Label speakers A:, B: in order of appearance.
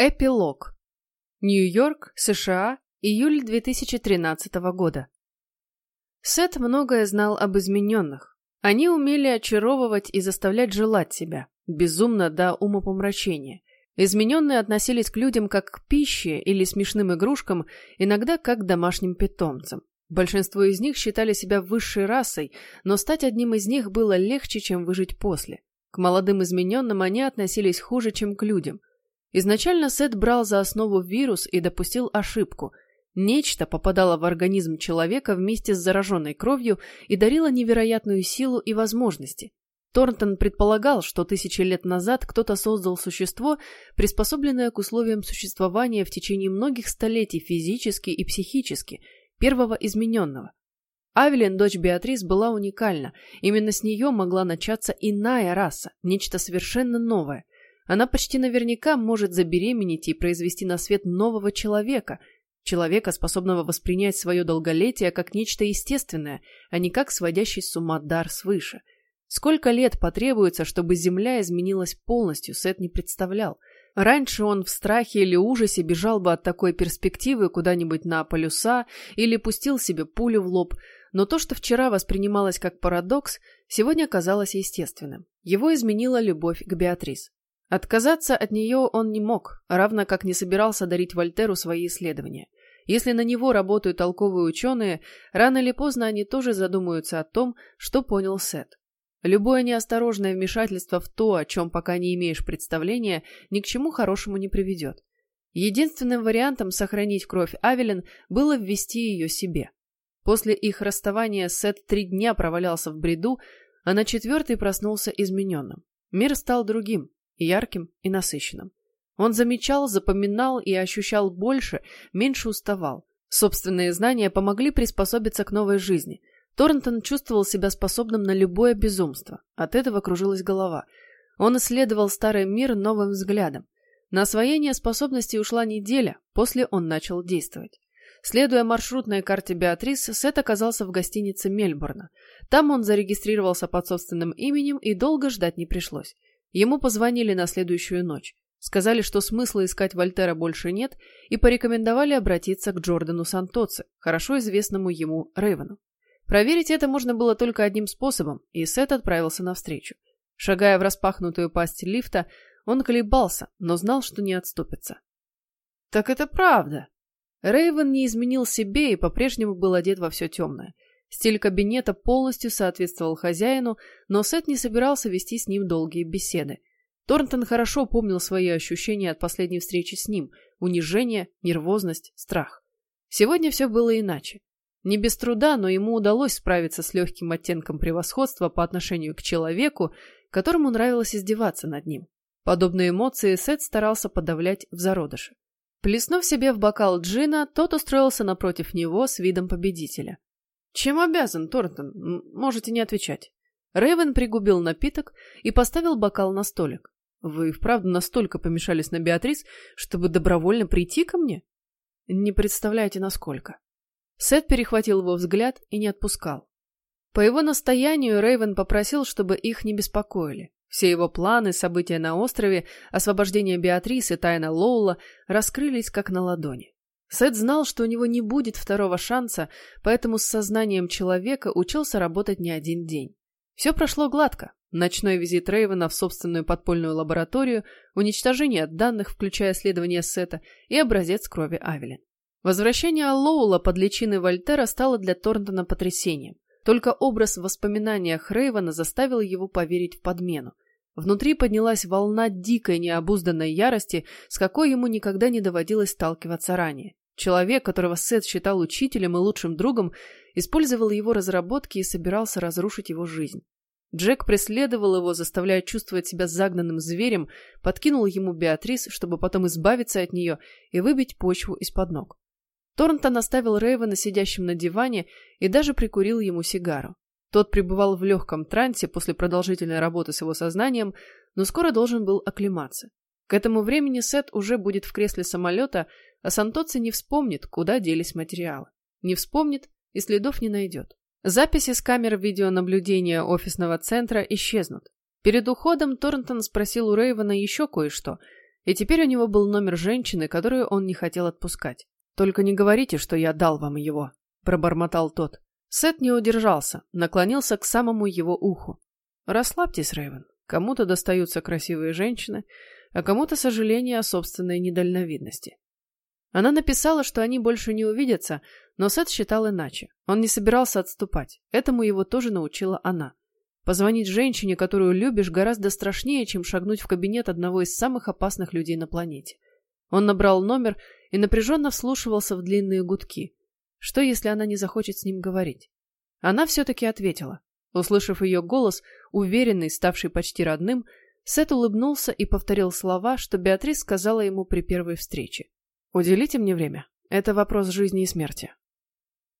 A: Эпилог. Нью-Йорк, США, июль 2013 года. Сет многое знал об измененных. Они умели очаровывать и заставлять желать себя, безумно до умопомрачения. Измененные относились к людям как к пище или смешным игрушкам, иногда как к домашним питомцам. Большинство из них считали себя высшей расой, но стать одним из них было легче, чем выжить после. К молодым измененным они относились хуже, чем к людям – Изначально Сет брал за основу вирус и допустил ошибку. Нечто попадало в организм человека вместе с зараженной кровью и дарило невероятную силу и возможности. Торнтон предполагал, что тысячи лет назад кто-то создал существо, приспособленное к условиям существования в течение многих столетий физически и психически, первого измененного. Авелин, дочь Беатрис, была уникальна. Именно с нее могла начаться иная раса, нечто совершенно новое. Она почти наверняка может забеременеть и произвести на свет нового человека, человека, способного воспринять свое долголетие как нечто естественное, а не как сводящий с ума дар свыше. Сколько лет потребуется, чтобы Земля изменилась полностью, Сет не представлял. Раньше он в страхе или ужасе бежал бы от такой перспективы куда-нибудь на полюса или пустил себе пулю в лоб, но то, что вчера воспринималось как парадокс, сегодня казалось естественным. Его изменила любовь к Беатрис. Отказаться от нее он не мог, равно как не собирался дарить Вольтеру свои исследования. Если на него работают толковые ученые, рано или поздно они тоже задумаются о том, что понял Сет. Любое неосторожное вмешательство в то, о чем пока не имеешь представления, ни к чему хорошему не приведет. Единственным вариантом сохранить кровь Авелин было ввести ее себе. После их расставания Сет три дня провалялся в бреду, а на четвертый проснулся измененным. Мир стал другим, ярким и насыщенным. Он замечал, запоминал и ощущал больше, меньше уставал. Собственные знания помогли приспособиться к новой жизни. Торнтон чувствовал себя способным на любое безумство. От этого кружилась голова. Он исследовал старый мир новым взглядом. На освоение способностей ушла неделя, после он начал действовать. Следуя маршрутной карте Беатрис, Сет оказался в гостинице Мельбурна. Там он зарегистрировался под собственным именем и долго ждать не пришлось. Ему позвонили на следующую ночь. Сказали, что смысла искать Вольтера больше нет, и порекомендовали обратиться к Джордану Сантоце, хорошо известному ему Рейвену. Проверить это можно было только одним способом, и Сет отправился навстречу. Шагая в распахнутую пасть лифта, он колебался, но знал, что не отступится. «Так это правда!» Рейвен не изменил себе и по-прежнему был одет во все темное – Стиль кабинета полностью соответствовал хозяину, но Сет не собирался вести с ним долгие беседы. Торнтон хорошо помнил свои ощущения от последней встречи с ним – унижение, нервозность, страх. Сегодня все было иначе. Не без труда, но ему удалось справиться с легким оттенком превосходства по отношению к человеку, которому нравилось издеваться над ним. Подобные эмоции Сет старался подавлять в зародыше. Плеснув себе в бокал джина, тот устроился напротив него с видом победителя. «Чем обязан, Торнтон? Можете не отвечать». Рэйвен пригубил напиток и поставил бокал на столик. «Вы вправду настолько помешались на Беатрис, чтобы добровольно прийти ко мне?» «Не представляете, насколько». Сет перехватил его взгляд и не отпускал. По его настоянию Рэйвен попросил, чтобы их не беспокоили. Все его планы, события на острове, освобождение Беатрис и тайна Лоула раскрылись как на ладони. Сет знал, что у него не будет второго шанса, поэтому с сознанием человека учился работать не один день. Все прошло гладко. Ночной визит Рейвена в собственную подпольную лабораторию, уничтожение данных, включая исследование Сета, и образец крови Авелин. Возвращение Аллоула под личиной Вольтера стало для Торнтона потрясением. Только образ в воспоминаниях Рейвена заставил его поверить в подмену. Внутри поднялась волна дикой необузданной ярости, с какой ему никогда не доводилось сталкиваться ранее. Человек, которого Сет считал учителем и лучшим другом, использовал его разработки и собирался разрушить его жизнь. Джек преследовал его, заставляя чувствовать себя загнанным зверем, подкинул ему Беатрис, чтобы потом избавиться от нее и выбить почву из-под ног. Торнтон оставил Рейвена сидящим на диване и даже прикурил ему сигару. Тот пребывал в легком трансе после продолжительной работы с его сознанием, но скоро должен был оклематься. К этому времени Сет уже будет в кресле самолета, а Сантоци не вспомнит, куда делись материалы. Не вспомнит и следов не найдет. Записи с камер видеонаблюдения офисного центра исчезнут. Перед уходом Торнтон спросил у Рейвена еще кое-что, И теперь у него был номер женщины, которую он не хотел отпускать. «Только не говорите, что я дал вам его», — пробормотал тот. Сет не удержался, наклонился к самому его уху. «Расслабьтесь, Рэйвен. Кому-то достаются красивые женщины, а кому-то сожаление о собственной недальновидности. Она написала, что они больше не увидятся, но Сет считал иначе. Он не собирался отступать. Этому его тоже научила она. Позвонить женщине, которую любишь, гораздо страшнее, чем шагнуть в кабинет одного из самых опасных людей на планете. Он набрал номер и напряженно вслушивался в длинные гудки. Что, если она не захочет с ним говорить? Она все-таки ответила. Услышав ее голос, уверенный, ставший почти родным, Сет улыбнулся и повторил слова, что Беатрис сказала ему при первой встрече. «Уделите мне время. Это вопрос жизни и смерти.